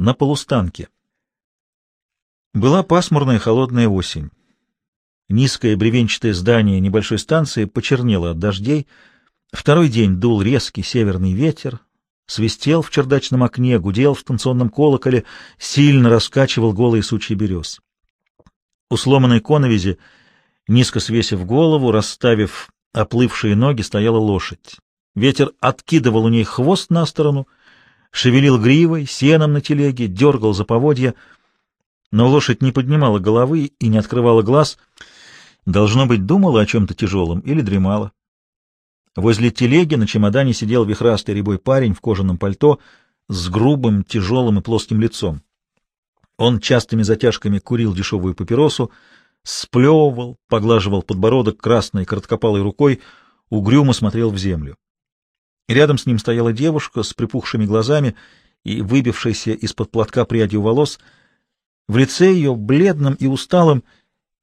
на полустанке. Была пасмурная холодная осень. Низкое бревенчатое здание небольшой станции почернело от дождей. Второй день дул резкий северный ветер, свистел в чердачном окне, гудел в станционном колоколе, сильно раскачивал голые сучья берез. У сломанной коновизи, низко свесив голову, расставив оплывшие ноги, стояла лошадь. Ветер откидывал у ней хвост на сторону, шевелил гривой, сеном на телеге, дергал за поводья, но лошадь не поднимала головы и не открывала глаз, должно быть, думала о чем-то тяжелом или дремала. Возле телеги на чемодане сидел вихрастый рябой парень в кожаном пальто с грубым, тяжелым и плоским лицом. Он частыми затяжками курил дешевую папиросу, сплевывал, поглаживал подбородок красной короткопалой рукой, угрюмо смотрел в землю. Рядом с ним стояла девушка с припухшими глазами и выбившейся из-под платка прядью волос. В лице ее, бледном и усталом,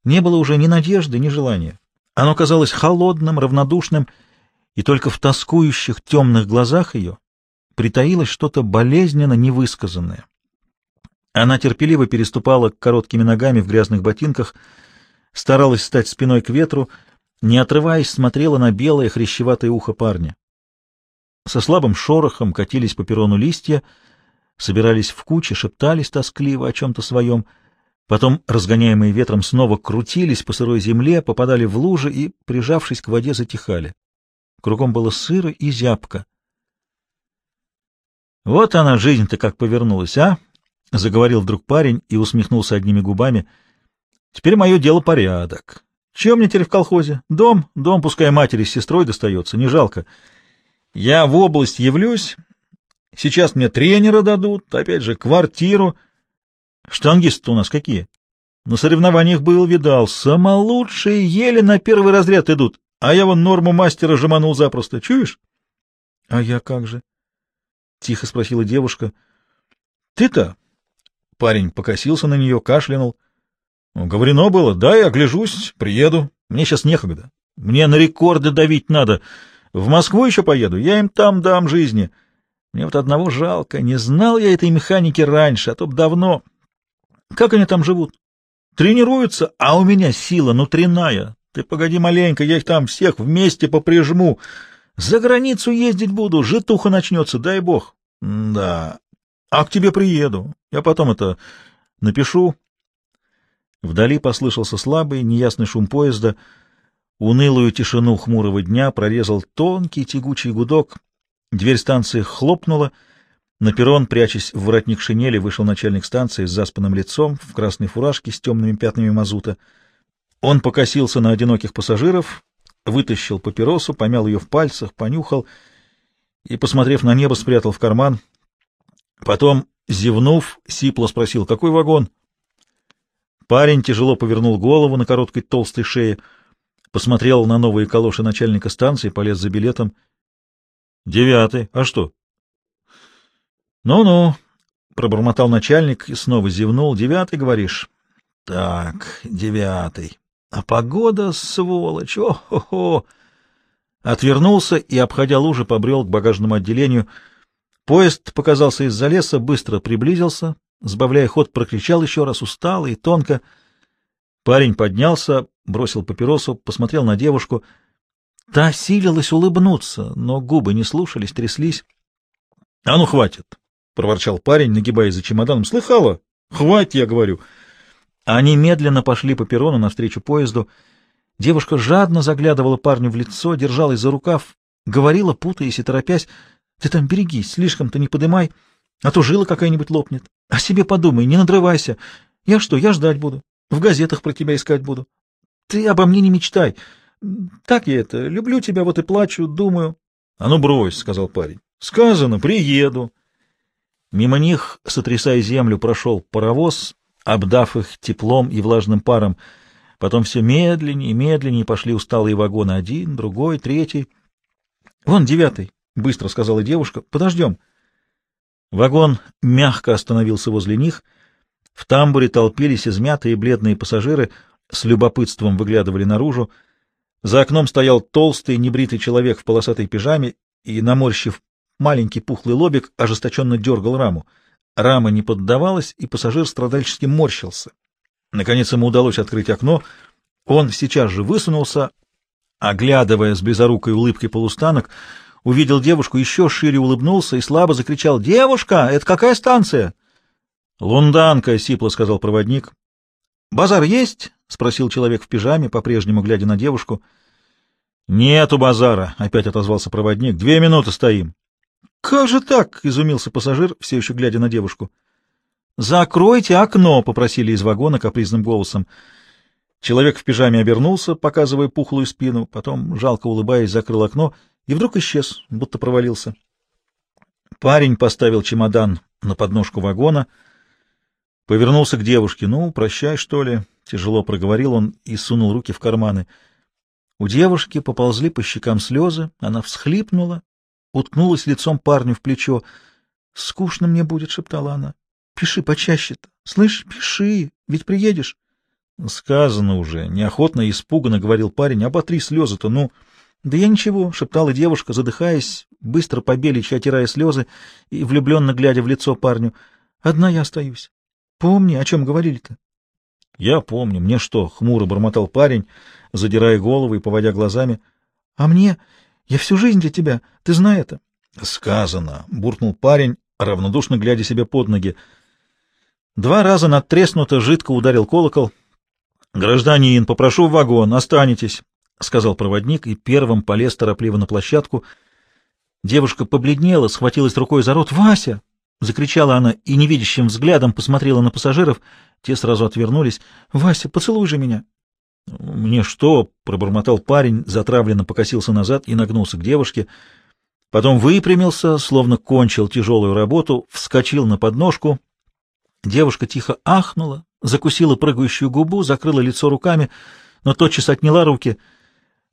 не было уже ни надежды, ни желания. Оно казалось холодным, равнодушным, и только в тоскующих темных глазах ее притаилось что-то болезненно невысказанное. Она терпеливо переступала короткими ногами в грязных ботинках, старалась стать спиной к ветру, не отрываясь, смотрела на белое хрящеватое ухо парня. Со слабым шорохом катились по перрону листья, собирались в кучи, шептались тоскливо о чем-то своем, потом, разгоняемые ветром, снова крутились по сырой земле, попадали в лужи и, прижавшись к воде, затихали. Кругом было сыро и зябко. «Вот она, жизнь-то как повернулась, а!» — заговорил вдруг парень и усмехнулся одними губами. «Теперь мое дело порядок. Чем мне теперь в колхозе? Дом? Дом, пускай матери с сестрой достается, не жалко». Я в область явлюсь, сейчас мне тренера дадут, опять же, квартиру. Штангисты у нас какие? На соревнованиях был, видал, самолучшие еле на первый разряд идут, а я вон норму мастера жеманул запросто. Чуешь? — А я как же? — тихо спросила девушка. — Ты-то? Парень покосился на нее, кашлянул. Ну, — Говорено было, да, я огляжусь, приеду. Мне сейчас некогда. Мне на рекорды давить надо. — в Москву еще поеду, я им там дам жизни. Мне вот одного жалко, не знал я этой механики раньше, а то б давно. Как они там живут? Тренируются, а у меня сила внутренняя. Ты погоди маленько, я их там всех вместе поприжму. За границу ездить буду, житуха начнется, дай бог. Да. А к тебе приеду. Я потом это напишу. Вдали послышался слабый, неясный шум поезда — Унылую тишину хмурого дня прорезал тонкий тягучий гудок. Дверь станции хлопнула. На перрон, прячась в воротник шинели, вышел начальник станции с заспанным лицом, в красной фуражке с темными пятнами мазута. Он покосился на одиноких пассажиров, вытащил папиросу, помял ее в пальцах, понюхал и, посмотрев на небо, спрятал в карман. Потом, зевнув, сипло спросил, какой вагон? Парень тяжело повернул голову на короткой толстой шее — посмотрел на новые калоши начальника станции, полез за билетом. «Девятый. А что?» «Ну-ну», — пробормотал начальник и снова зевнул. «Девятый, говоришь?» «Так, девятый. А погода, сволочь! О-хо-хо!» Отвернулся и, обходя лужи, побрел к багажному отделению. Поезд показался из-за леса, быстро приблизился, сбавляя ход, прокричал еще раз устало и тонко. Парень поднялся, бросил папиросу, посмотрел на девушку. Та силилась улыбнуться, но губы не слушались, тряслись. — А ну, хватит! — проворчал парень, нагибаясь за чемоданом. — Слыхала? Хватит, я говорю. Они медленно пошли по перрону навстречу поезду. Девушка жадно заглядывала парню в лицо, держалась за рукав, говорила, путаясь и торопясь. — Ты там берегись, слишком-то не подымай, а то жила какая-нибудь лопнет. О себе подумай, не надрывайся. Я что, я ждать буду. В газетах про тебя искать буду. Ты обо мне не мечтай. Так я это, люблю тебя, вот и плачу, думаю. — А ну брось, — сказал парень. — Сказано, приеду. Мимо них, сотрясая землю, прошел паровоз, обдав их теплом и влажным паром. Потом все медленнее и медленнее пошли усталые вагоны. Один, другой, третий. — Вон девятый, — быстро сказала девушка. — Подождем. Вагон мягко остановился возле них. В тамбуре толпились измятые бледные пассажиры — с любопытством выглядывали наружу. За окном стоял толстый, небритый человек в полосатой пижаме и, наморщив маленький пухлый лобик, ожесточенно дергал раму. Рама не поддавалась, и пассажир страдальчески морщился. Наконец ему удалось открыть окно. Он сейчас же высунулся, оглядывая с близорукой улыбкой полустанок, увидел девушку, еще шире улыбнулся и слабо закричал «Девушка, это какая станция?» «Лунданка», — сипло сказал проводник. «Базар есть?» — спросил человек в пижаме, по-прежнему глядя на девушку. «Нету базара», — опять отозвался проводник. «Две минуты стоим». «Как же так?» — изумился пассажир, все еще глядя на девушку. «Закройте окно!» — попросили из вагона капризным голосом. Человек в пижаме обернулся, показывая пухлую спину, потом, жалко улыбаясь, закрыл окно и вдруг исчез, будто провалился. Парень поставил чемодан на подножку вагона, повернулся к девушке. «Ну, прощай, что ли?» — тяжело проговорил он и сунул руки в карманы. У девушки поползли по щекам слезы, она всхлипнула, уткнулась лицом парню в плечо. «Скучно мне будет», — шептала она. «Пиши почаще-то. Слышь, пиши, ведь приедешь». «Сказано уже», — неохотно и испуганно говорил парень. «Оботри слезы-то, ну...» «Да я ничего», — шептала девушка, задыхаясь, быстро побеличь, отирая слезы и влюбленно глядя в лицо парню. «Одна я остаюсь. Помни, о чем говорили-то». «Я помню. Мне что?» — хмуро бормотал парень, задирая голову и поводя глазами. «А мне? Я всю жизнь для тебя. Ты знаешь это?» «Сказано», — буркнул парень, равнодушно глядя себе под ноги. Два раза надтреснуто жидко ударил колокол — «Гражданин, попрошу в вагон, останетесь», — сказал проводник и первым полез торопливо на площадку. Девушка побледнела, схватилась рукой за рот. «Вася!» — закричала она и невидящим взглядом посмотрела на пассажиров. Те сразу отвернулись. «Вася, поцелуй же меня!» «Мне что?» — пробормотал парень, затравленно покосился назад и нагнулся к девушке. Потом выпрямился, словно кончил тяжелую работу, вскочил на подножку. Девушка тихо ахнула, закусила прыгающую губу, закрыла лицо руками, но тотчас отняла руки.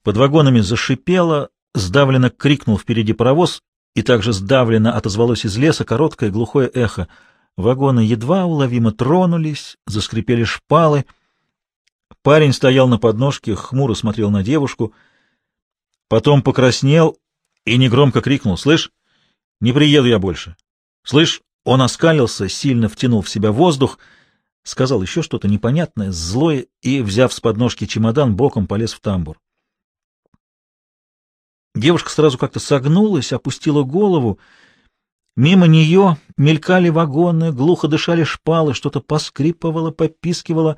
Под вагонами зашипела, сдавленно крикнул впереди паровоз, и также сдавленно отозвалось из леса короткое глухое эхо. Вагоны едва уловимо тронулись, заскрипели шпалы. Парень стоял на подножке, хмуро смотрел на девушку, потом покраснел и негромко крикнул «Слышь, не приеду я больше!» «Слышь!» Он оскалился, сильно втянул в себя воздух — сказал еще что-то непонятное, злое, и, взяв с подножки чемодан, боком полез в тамбур. Девушка сразу как-то согнулась, опустила голову. Мимо нее мелькали вагоны, глухо дышали шпалы, что-то поскрипывало, попискивало,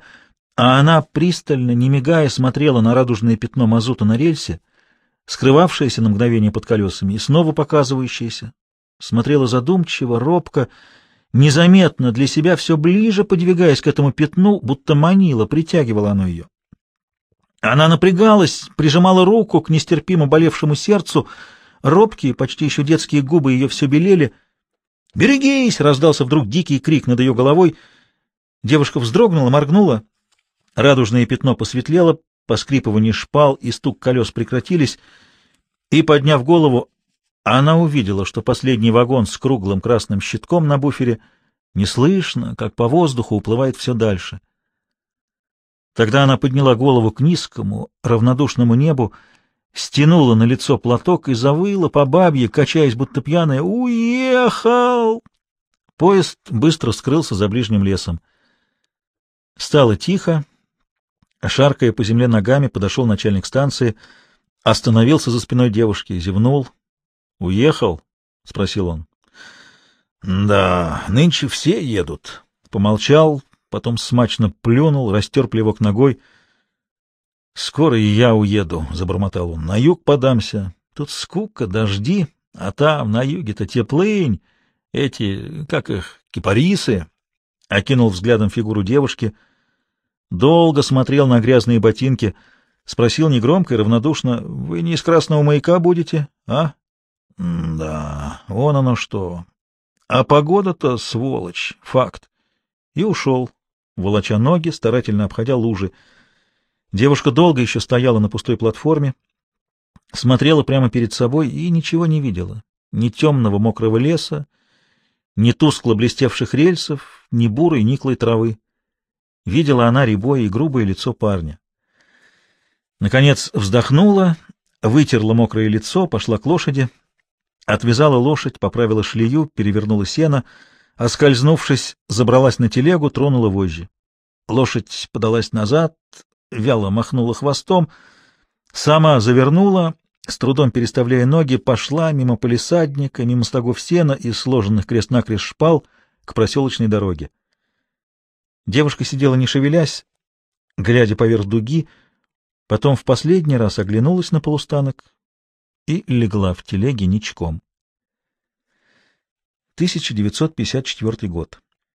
а она пристально, не мигая, смотрела на радужное пятно мазута на рельсе, скрывавшееся на мгновение под колесами и снова показывающееся. Смотрела задумчиво, робко, незаметно для себя все ближе подвигаясь к этому пятну, будто манила, притягивало оно ее. Она напрягалась, прижимала руку к нестерпимо болевшему сердцу, робкие, почти еще детские губы ее все белели. «Берегись!» — раздался вдруг дикий крик над ее головой. Девушка вздрогнула, моргнула. Радужное пятно посветлело, поскрипывание шпал и стук колес прекратились, и, подняв голову, она увидела, что последний вагон с круглым красным щитком на буфере неслышно, как по воздуху, уплывает все дальше. Тогда она подняла голову к низкому, равнодушному небу, стянула на лицо платок и завыла по бабье, качаясь, будто пьяная. «Уехал!» Поезд быстро скрылся за ближним лесом. Стало тихо. Шаркая по земле ногами, подошел начальник станции, остановился за спиной девушки, зевнул, Уехал? спросил он. Да, нынче все едут. Помолчал, потом смачно плюнул, растер плевок ногой. Скоро и я уеду, забормотал он. На юг подамся. Тут скука, дожди, а там на юге-то теплынь. Эти, как их, кипарисы. Окинул взглядом фигуру девушки. Долго смотрел на грязные ботинки. Спросил негромко и равнодушно. — Вы не из красного маяка будете, а? да, вон оно что. А погода-то сволочь, факт. И ушел, волоча ноги, старательно обходя лужи. Девушка долго еще стояла на пустой платформе, смотрела прямо перед собой и ничего не видела. Ни темного мокрого леса, ни тускло блестевших рельсов, ни бурой никлой травы. Видела она рябое и грубое лицо парня. Наконец вздохнула, вытерла мокрое лицо, пошла к лошади — Отвязала лошадь, поправила шлею, перевернула сено, Оскользнувшись, забралась на телегу, тронула вожжи. Лошадь подалась назад, вяло махнула хвостом, сама завернула, с трудом переставляя ноги, пошла мимо полисадника, мимо стогов сена и сложенных крест-накрест шпал к проселочной дороге. Девушка сидела не шевелясь, глядя поверх дуги, потом в последний раз оглянулась на полустанок и легла в телеге ничком. 1954 год.